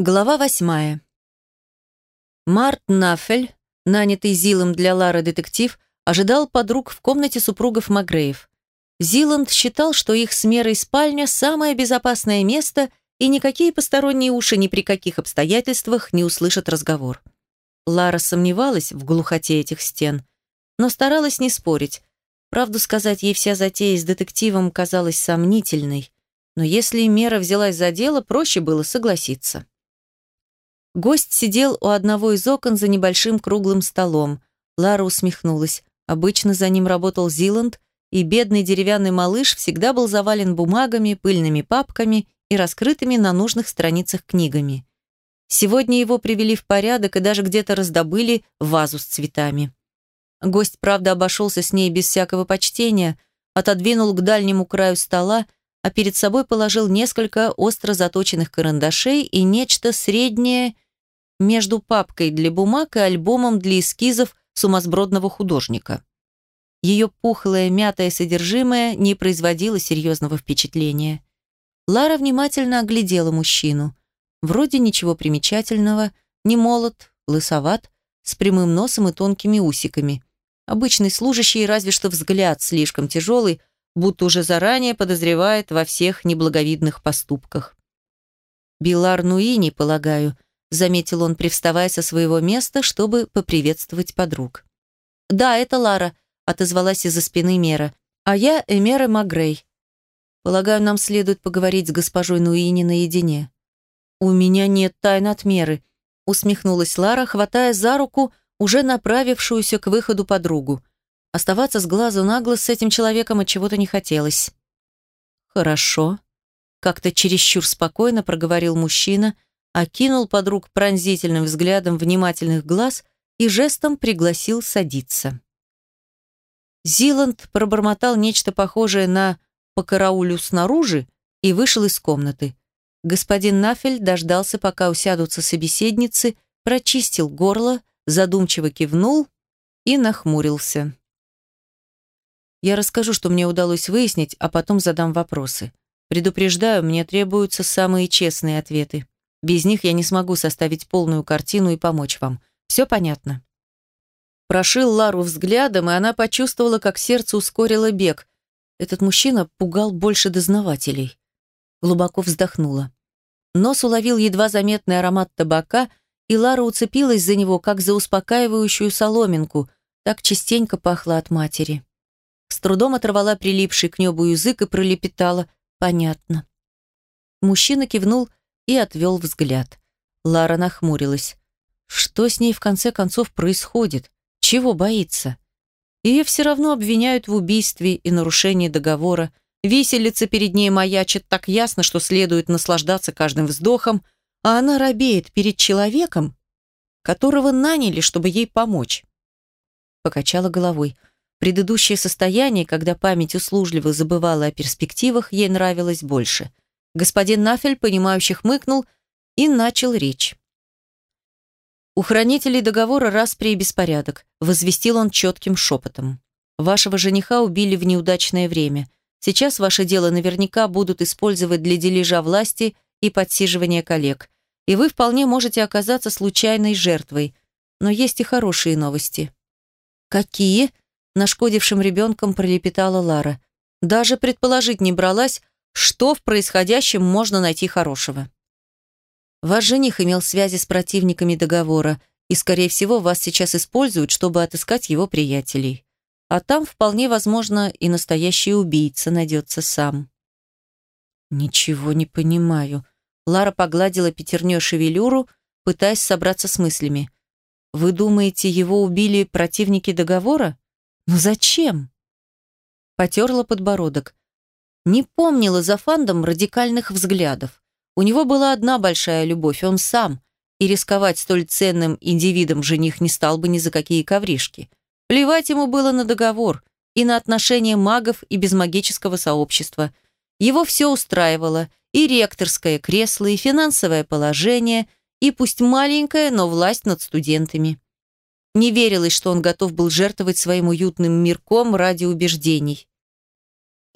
Глава восьмая. Март Нафель, нанятый Зилом для Лары детектив, ожидал подруг в комнате супругов Магреев. Зиланд считал, что их с Мерой спальня – самое безопасное место, и никакие посторонние уши ни при каких обстоятельствах не услышат разговор. Лара сомневалась в глухоте этих стен, но старалась не спорить. Правду сказать, ей вся затея с детективом казалась сомнительной, но если Мера взялась за дело, проще было согласиться. Гость сидел у одного из окон за небольшим круглым столом. Лара усмехнулась. Обычно за ним работал Зиланд, и бедный деревянный малыш всегда был завален бумагами, пыльными папками и раскрытыми на нужных страницах книгами. Сегодня его привели в порядок и даже где-то раздобыли вазу с цветами. Гость, правда, обошелся с ней без всякого почтения, отодвинул к дальнему краю стола, а перед собой положил несколько остро заточенных карандашей и нечто среднее между папкой для бумаг и альбомом для эскизов сумасбродного художника. Ее пухлое, мятое содержимое не производило серьезного впечатления. Лара внимательно оглядела мужчину. Вроде ничего примечательного, не молод, лысоват, с прямым носом и тонкими усиками. Обычный служащий, разве что взгляд слишком тяжелый, будто уже заранее подозревает во всех неблаговидных поступках. Билар Нуини, полагаю, заметил он, привставая со своего места, чтобы поприветствовать подруг. «Да, это Лара», — отозвалась из-за спины Мера. «А я Эмера Магрей. Полагаю, нам следует поговорить с госпожой Нуини наедине». «У меня нет тайн от Меры», — усмехнулась Лара, хватая за руку уже направившуюся к выходу подругу. Оставаться с глазу на глаз с этим человеком от чего-то не хотелось. «Хорошо», — как-то чересчур спокойно проговорил мужчина, окинул подруг пронзительным взглядом внимательных глаз и жестом пригласил садиться. Зиланд пробормотал нечто похожее на «по караулю снаружи» и вышел из комнаты. Господин Нафель дождался, пока усядутся собеседницы, прочистил горло, задумчиво кивнул и нахмурился. Я расскажу, что мне удалось выяснить, а потом задам вопросы. Предупреждаю, мне требуются самые честные ответы. Без них я не смогу составить полную картину и помочь вам. Все понятно?» Прошил Лару взглядом, и она почувствовала, как сердце ускорило бег. Этот мужчина пугал больше дознавателей. Глубоко вздохнула. Нос уловил едва заметный аромат табака, и Лара уцепилась за него, как за успокаивающую соломинку. Так частенько пахло от матери. С трудом оторвала прилипший к небу язык и пролепетала «понятно». Мужчина кивнул и отвел взгляд. Лара нахмурилась. Что с ней в конце концов происходит? Чего боится? Ее все равно обвиняют в убийстве и нарушении договора. Виселица перед ней маячит так ясно, что следует наслаждаться каждым вздохом, а она робеет перед человеком, которого наняли, чтобы ей помочь. Покачала головой. Предыдущее состояние, когда память услужливо забывала о перспективах, ей нравилось больше – Господин Нафель, понимающий, хмыкнул и начал речь. «У хранителей договора распри и беспорядок», возвестил он четким шепотом. «Вашего жениха убили в неудачное время. Сейчас ваше дело наверняка будут использовать для дележа власти и подсиживания коллег. И вы вполне можете оказаться случайной жертвой. Но есть и хорошие новости». «Какие?» – нашкодившим ребенком пролепетала Лара. Даже предположить не бралась, что в происходящем можно найти хорошего? Ваш жених имел связи с противниками договора, и, скорее всего, вас сейчас используют, чтобы отыскать его приятелей. А там, вполне возможно, и настоящий убийца найдется сам. Ничего не понимаю. Лара погладила пятерней шевелюру, пытаясь собраться с мыслями. Вы думаете, его убили противники договора? Но зачем? Потерла подбородок. Не помнила за фандом радикальных взглядов. У него была одна большая любовь, он сам, и рисковать столь ценным индивидом жених не стал бы ни за какие ковришки. Плевать ему было на договор и на отношения магов и безмагического сообщества. Его все устраивало, и ректорское кресло, и финансовое положение, и пусть маленькая, но власть над студентами. Не верилось, что он готов был жертвовать своим уютным мирком ради убеждений.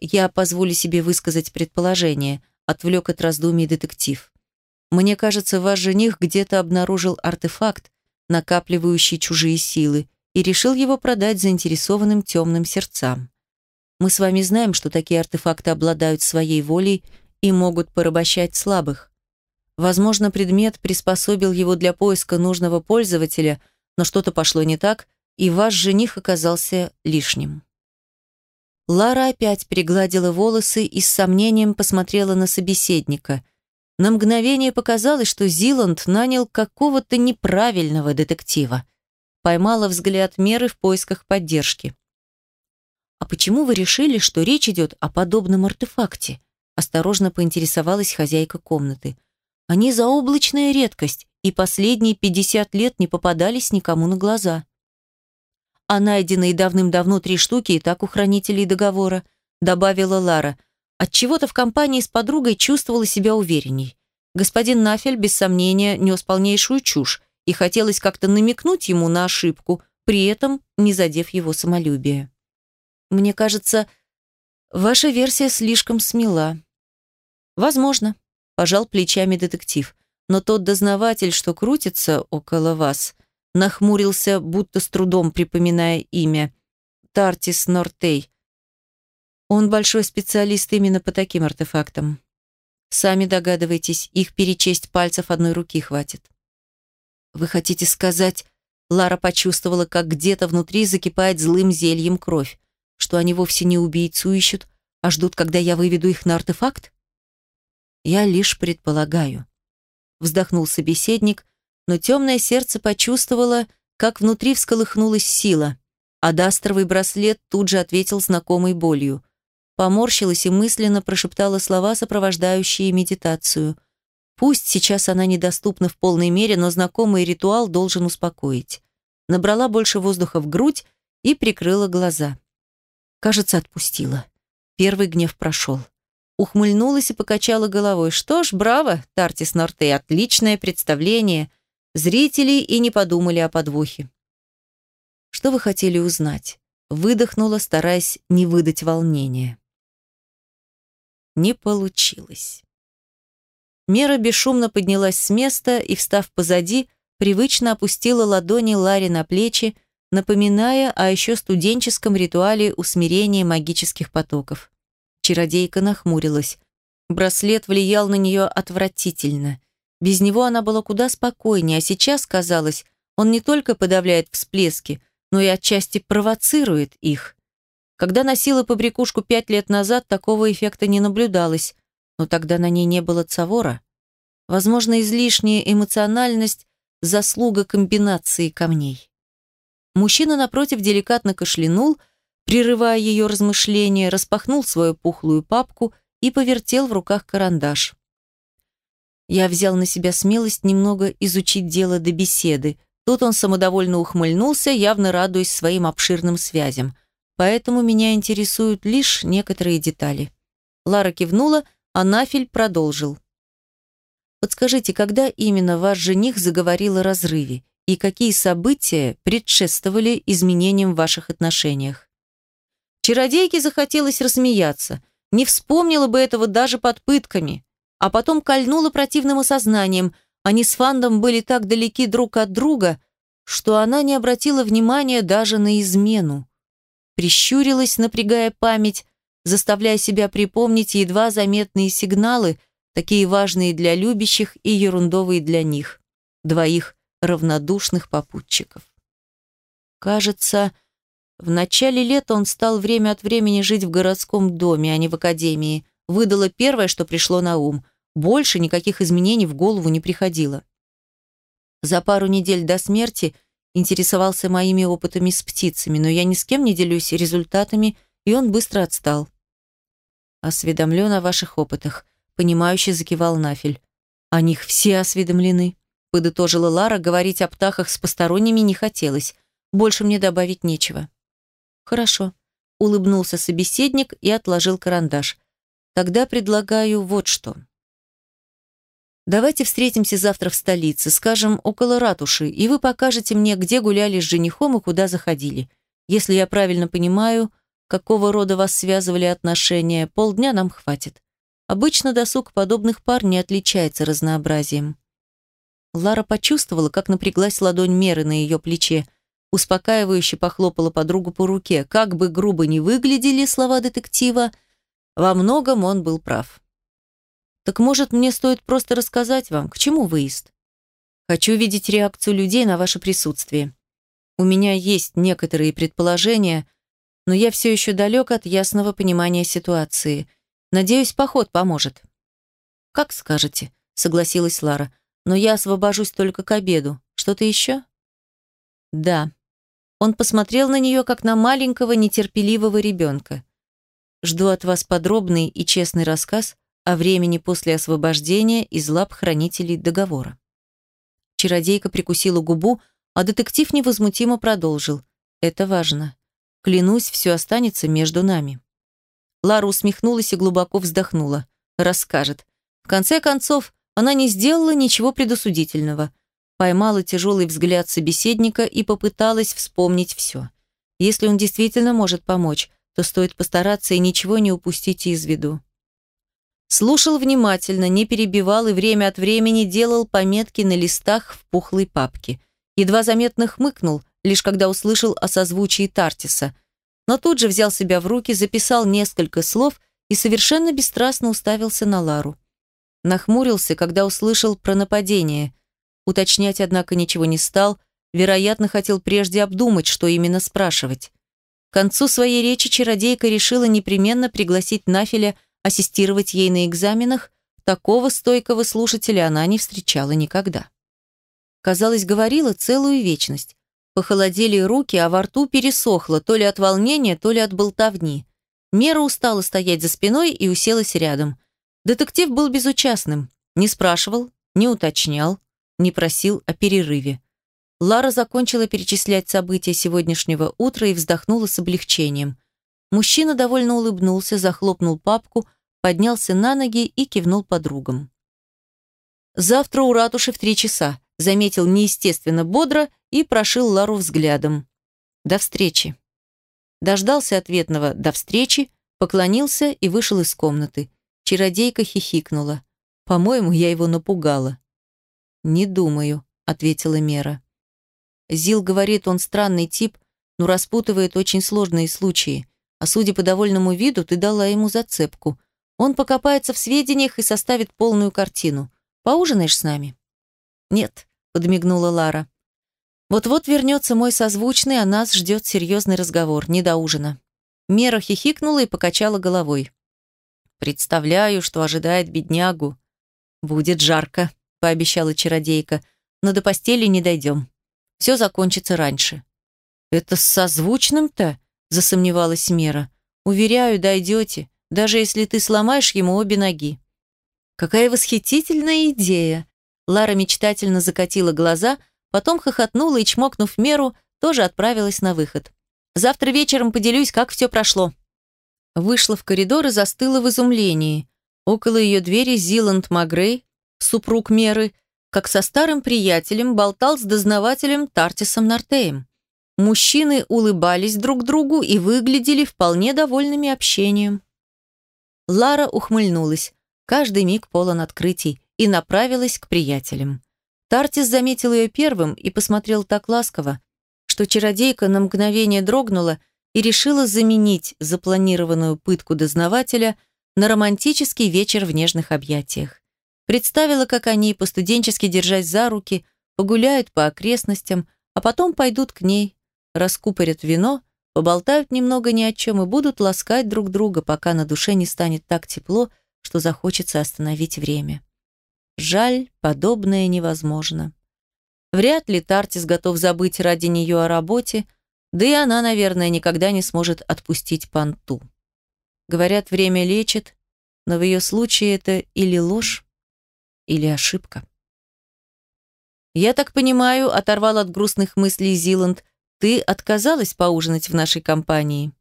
Я позволю себе высказать предположение, отвлек от раздумий детектив. Мне кажется, ваш жених где-то обнаружил артефакт, накапливающий чужие силы, и решил его продать заинтересованным темным сердцам. Мы с вами знаем, что такие артефакты обладают своей волей и могут порабощать слабых. Возможно, предмет приспособил его для поиска нужного пользователя, но что-то пошло не так, и ваш жених оказался лишним. Лара опять пригладила волосы и с сомнением посмотрела на собеседника. На мгновение показалось, что Зиланд нанял какого-то неправильного детектива. Поймала взгляд Меры в поисках поддержки. «А почему вы решили, что речь идет о подобном артефакте?» Осторожно поинтересовалась хозяйка комнаты. «Они заоблачная редкость, и последние 50 лет не попадались никому на глаза». «А найденные давным-давно три штуки и так у хранителей договора», добавила Лара. Отчего-то в компании с подругой чувствовала себя уверенней. Господин Нафель, без сомнения, нес полнейшую чушь, и хотелось как-то намекнуть ему на ошибку, при этом не задев его самолюбие. Мне кажется, ваша версия слишком смела. Возможно, пожал плечами детектив. Но тот дознаватель, что крутится около вас, нахмурился, будто с трудом припоминая имя. Тартис Нортей. Он большой специалист именно по таким артефактам. Сами догадываетесь, их перечесть пальцев одной руки хватит. Вы хотите сказать... Лара почувствовала, как где-то внутри закипает злым зельем кровь что они вовсе не убийцу ищут, а ждут, когда я выведу их на артефакт? Я лишь предполагаю. Вздохнул собеседник, но темное сердце почувствовало, как внутри всколыхнулась сила, а дастровый браслет тут же ответил знакомой болью. Поморщилась и мысленно прошептала слова, сопровождающие медитацию. Пусть сейчас она недоступна в полной мере, но знакомый ритуал должен успокоить. Набрала больше воздуха в грудь и прикрыла глаза. Кажется, отпустила. Первый гнев прошел. Ухмыльнулась и покачала головой. Что ж, браво, Тартис Нортей, отличное представление. Зрители и не подумали о подвохе. Что вы хотели узнать? Выдохнула, стараясь не выдать волнения. Не получилось. Мера бесшумно поднялась с места и, встав позади, привычно опустила ладони Ларе на плечи, напоминая о еще студенческом ритуале усмирения магических потоков. Чародейка нахмурилась. Браслет влиял на нее отвратительно. Без него она была куда спокойнее, а сейчас, казалось, он не только подавляет всплески, но и отчасти провоцирует их. Когда носила побрякушку пять лет назад, такого эффекта не наблюдалось, но тогда на ней не было цавора. Возможно, излишняя эмоциональность – заслуга комбинации камней. Мужчина напротив деликатно кашлянул, прерывая ее размышления, распахнул свою пухлую папку и повертел в руках карандаш. Я взял на себя смелость немного изучить дело до беседы. Тут он самодовольно ухмыльнулся, явно радуясь своим обширным связям. Поэтому меня интересуют лишь некоторые детали. Лара кивнула, а Нафель продолжил. «Подскажите, когда именно ваш жених заговорил о разрыве? и какие события предшествовали изменениям в ваших отношениях. Чародейке захотелось рассмеяться, не вспомнила бы этого даже под пытками, а потом кольнула противным осознанием, они с Фандом были так далеки друг от друга, что она не обратила внимания даже на измену. Прищурилась, напрягая память, заставляя себя припомнить едва заметные сигналы, такие важные для любящих и ерундовые для них, двоих равнодушных попутчиков. Кажется, в начале лета он стал время от времени жить в городском доме, а не в академии. Выдало первое, что пришло на ум. Больше никаких изменений в голову не приходило. За пару недель до смерти интересовался моими опытами с птицами, но я ни с кем не делюсь результатами, и он быстро отстал. «Осведомлен о ваших опытах», — понимающе закивал Нафель. «О них все осведомлены», подытожила Лара, говорить о птахах с посторонними не хотелось. Больше мне добавить нечего. Хорошо, улыбнулся собеседник и отложил карандаш. Тогда предлагаю вот что. Давайте встретимся завтра в столице, скажем, около ратуши, и вы покажете мне, где гуляли с женихом и куда заходили. Если я правильно понимаю, какого рода вас связывали отношения, полдня нам хватит. Обычно досуг подобных пар не отличается разнообразием. Лара почувствовала, как напряглась ладонь Меры на ее плече, успокаивающе похлопала подругу по руке. Как бы грубо ни выглядели слова детектива, во многом он был прав. «Так, может, мне стоит просто рассказать вам, к чему выезд? Хочу видеть реакцию людей на ваше присутствие. У меня есть некоторые предположения, но я все еще далек от ясного понимания ситуации. Надеюсь, поход поможет». «Как скажете», — согласилась Лара, «но я освобожусь только к обеду. Что-то еще?» «Да». Он посмотрел на нее, как на маленького, нетерпеливого ребенка. «Жду от вас подробный и честный рассказ о времени после освобождения из лап хранителей договора». Чародейка прикусила губу, а детектив невозмутимо продолжил. «Это важно. Клянусь, все останется между нами». Лара усмехнулась и глубоко вздохнула. Расскажет. В конце концов, она не сделала ничего предосудительного. Поймала тяжелый взгляд собеседника и попыталась вспомнить все. Если он действительно может помочь, то стоит постараться и ничего не упустить из виду. Слушал внимательно, не перебивал и время от времени делал пометки на листах в пухлой папке едва заметно хмыкнул, лишь когда услышал о созвучии Тартиса, но тут же взял себя в руки, записал несколько слов и совершенно бесстрастно уставился на Лару. Нахмурился, когда услышал про нападение. Уточнять, однако, ничего не стал, вероятно, хотел прежде обдумать, что именно спрашивать. К концу своей речи чародейка решила непременно пригласить Нафеля ассистировать ей на экзаменах, такого стойкого слушателя она не встречала никогда. Казалось, говорила целую вечность. Похолодели руки, а во рту пересохло, то ли от волнения, то ли от болтовни. Мера устала стоять за спиной и уселась рядом. Детектив был безучастным. Не спрашивал, не уточнял, не просил о перерыве. Лара закончила перечислять события сегодняшнего утра и вздохнула с облегчением. Мужчина довольно улыбнулся, захлопнул папку, поднялся на ноги и кивнул подругам. «Завтра у ратуши в три часа заметил неестественно бодро и прошил Лару взглядом. «До встречи». Дождался ответного «до встречи», поклонился и вышел из комнаты. Чародейка хихикнула. «По-моему, я его напугала». «Не думаю», — ответила Мера. Зил говорит, он странный тип, но распутывает очень сложные случаи. А судя по довольному виду, ты дала ему зацепку. Он покопается в сведениях и составит полную картину. Поужинаешь с нами? Нет, подмигнула Лара. Вот-вот вернется мой созвучный, а нас ждет серьезный разговор, не до ужина. Мера хихикнула и покачала головой. Представляю, что ожидает беднягу. Будет жарко, пообещала чародейка, но до постели не дойдем. Все закончится раньше. Это с созвучным-то? Засомневалась Мера. Уверяю, дойдете, даже если ты сломаешь ему обе ноги. Какая восхитительная идея! Лара мечтательно закатила глаза, потом хохотнула и, чмокнув меру, тоже отправилась на выход. «Завтра вечером поделюсь, как все прошло». Вышла в коридор и застыла в изумлении. Около ее двери Зиланд Магрей, супруг Меры, как со старым приятелем, болтал с дознавателем Тартисом Нартеем. Мужчины улыбались друг другу и выглядели вполне довольными общением. Лара ухмыльнулась. Каждый миг полон открытий и направилась к приятелям. Тартис заметил ее первым и посмотрел так ласково, что чародейка на мгновение дрогнула и решила заменить запланированную пытку дознавателя на романтический вечер в нежных объятиях. Представила, как они, по-студенчески держась за руки, погуляют по окрестностям, а потом пойдут к ней, раскупорят вино, поболтают немного ни о чем и будут ласкать друг друга, пока на душе не станет так тепло, что захочется остановить время. Жаль, подобное невозможно. Вряд ли Тартис готов забыть ради нее о работе, да и она, наверное, никогда не сможет отпустить Панту. Говорят, время лечит, но в ее случае это или ложь, или ошибка. «Я так понимаю», — оторвал от грустных мыслей Зиланд, «ты отказалась поужинать в нашей компании?»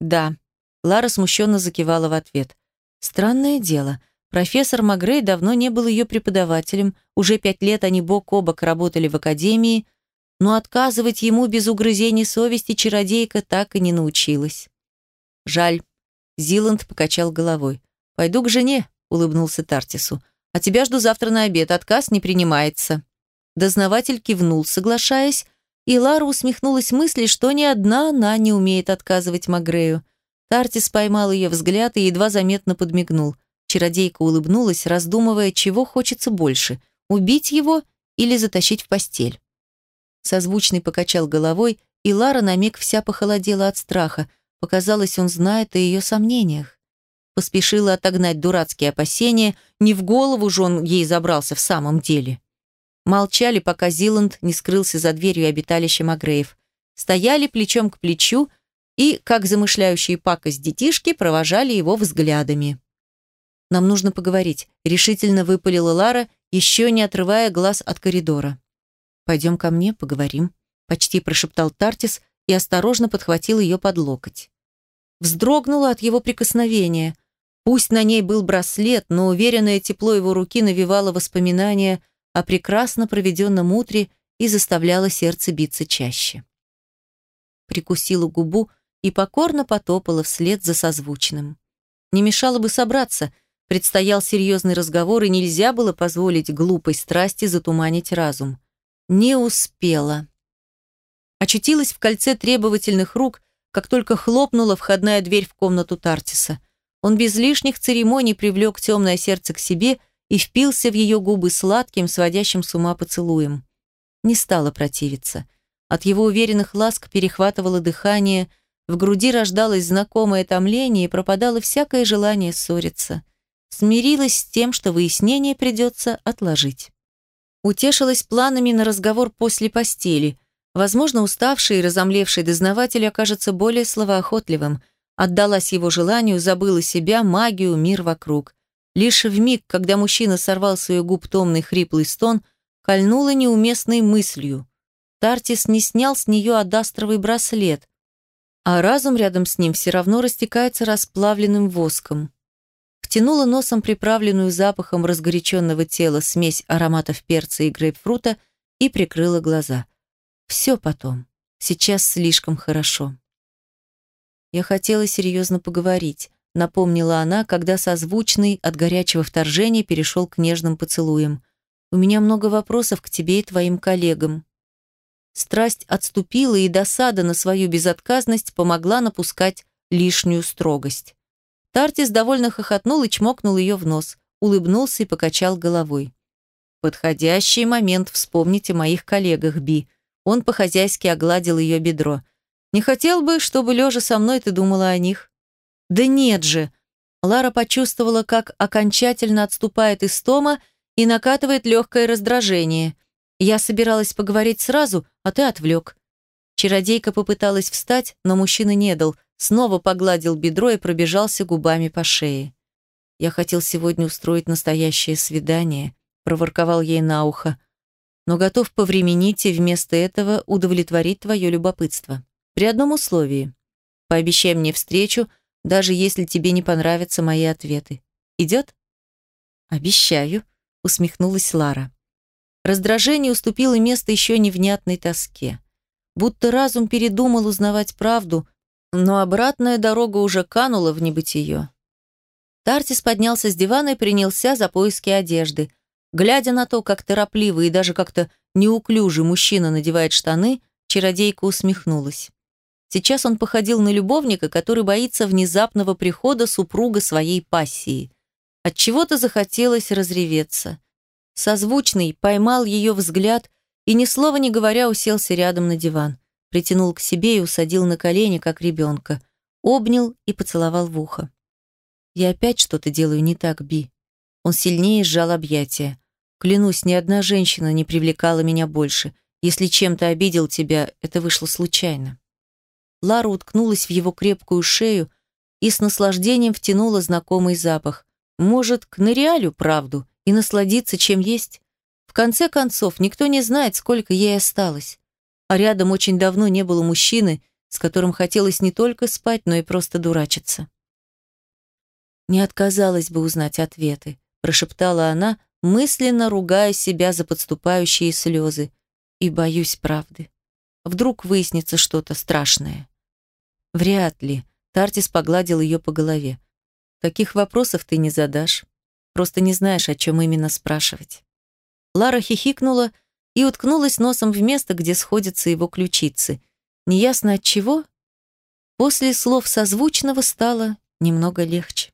«Да», — Лара смущенно закивала в ответ. «Странное дело». Профессор Магрей давно не был ее преподавателем, уже пять лет они бок о бок работали в академии, но отказывать ему без угрызений совести чародейка так и не научилась. Жаль. Зиланд покачал головой. «Пойду к жене», — улыбнулся Тартису. «А тебя жду завтра на обед. Отказ не принимается». Дознаватель кивнул, соглашаясь, и Лара усмехнулась мысли, что ни одна она не умеет отказывать Магрею. Тартис поймал ее взгляд и едва заметно подмигнул. Чародейка улыбнулась, раздумывая, чего хочется больше – убить его или затащить в постель. Созвучный покачал головой, и Лара на миг вся похолодела от страха. Показалось, он знает о ее сомнениях. Поспешила отогнать дурацкие опасения, не в голову же он ей забрался в самом деле. Молчали, пока Зиланд не скрылся за дверью обиталища Магреев. Стояли плечом к плечу и, как замышляющие пакость детишки, провожали его взглядами. «Нам нужно поговорить», — решительно выпалила Лара, еще не отрывая глаз от коридора. «Пойдем ко мне, поговорим», — почти прошептал Тартис и осторожно подхватил ее под локоть. Вздрогнула от его прикосновения. Пусть на ней был браслет, но уверенное тепло его руки навевало воспоминания о прекрасно проведенном утре и заставляло сердце биться чаще. Прикусила губу и покорно потопала вслед за созвучным. Не мешало бы собраться, предстоял серьезный разговор, и нельзя было позволить глупой страсти затуманить разум. Не успела. Очутилась в кольце требовательных рук, как только хлопнула входная дверь в комнату Тартиса. Он без лишних церемоний привлек темное сердце к себе и впился в ее губы сладким, сводящим с ума поцелуем. Не стала противиться. От его уверенных ласк перехватывало дыхание, в груди рождалось знакомое томление и пропадало всякое желание ссориться. Смирилась с тем, что выяснение придется отложить. Утешилась планами на разговор после постели. Возможно, уставший и разомлевший дознаватель окажется более словоохотливым. Отдалась его желанию, забыла себя, магию, мир вокруг. Лишь в миг, когда мужчина сорвал с ее губ томный хриплый стон, кольнула неуместной мыслью. Тартис не снял с нее адастровый браслет, а разум рядом с ним все равно растекается расплавленным воском. Втянула носом приправленную запахом разгоряченного тела смесь ароматов перца и грейпфрута и прикрыла глаза. Все потом. Сейчас слишком хорошо. Я хотела серьезно поговорить напомнила она, когда созвучный от горячего вторжения перешел к нежным поцелуям. «У меня много вопросов к тебе и твоим коллегам». Страсть отступила, и досада на свою безотказность помогла напускать лишнюю строгость. Тартис довольно хохотнул и чмокнул ее в нос, улыбнулся и покачал головой. «Подходящий момент вспомнить о моих коллегах, Би». Он по-хозяйски огладил ее бедро. «Не хотел бы, чтобы, лежа со мной, ты думала о них?» Да нет же. Лара почувствовала, как окончательно отступает истома и накатывает легкое раздражение. Я собиралась поговорить сразу, а ты отвлек. Чародейка попыталась встать, но мужчина не дал, снова погладил бедро и пробежался губами по шее. «Я хотел сегодня устроить настоящее свидание», — проворковал ей на ухо, «но готов повременить и вместо этого удовлетворить твое любопытство. При одном условии. Пообещай мне встречу, — даже если тебе не понравятся мои ответы. Идет? Обещаю, усмехнулась Лара. Раздражение уступило место еще невнятной тоске. Будто разум передумал узнавать правду, но обратная дорога уже канула в небытие. Тартис поднялся с дивана и принялся за поиски одежды. Глядя на то, как торопливо и даже как-то неуклюже мужчина надевает штаны, чародейка усмехнулась. Сейчас он походил на любовника, который боится внезапного прихода супруга своей пассии. От чего то захотелось разреветься. Созвучный поймал ее взгляд и, ни слова не говоря, уселся рядом на диван. Притянул к себе и усадил на колени, как ребенка. Обнял и поцеловал в ухо. «Я опять что-то делаю не так, Би». Он сильнее сжал объятия. «Клянусь, ни одна женщина не привлекала меня больше. Если чем-то обидел тебя, это вышло случайно». Лара уткнулась в его крепкую шею и с наслаждением втянула знакомый запах. Может, к Нориалю правду и насладиться чем есть? В конце концов, никто не знает, сколько ей осталось. А рядом очень давно не было мужчины, с которым хотелось не только спать, но и просто дурачиться. Не отказалась бы узнать ответы, прошептала она, мысленно ругая себя за подступающие слезы. И боюсь правды. Вдруг выяснится что-то страшное. Вряд ли. Тартис погладил ее по голове. Таких вопросов ты не задашь. Просто не знаешь, о чем именно спрашивать. Лара хихикнула и уткнулась носом в место, где сходятся его ключицы. Неясно от чего. После слов созвучного стало немного легче.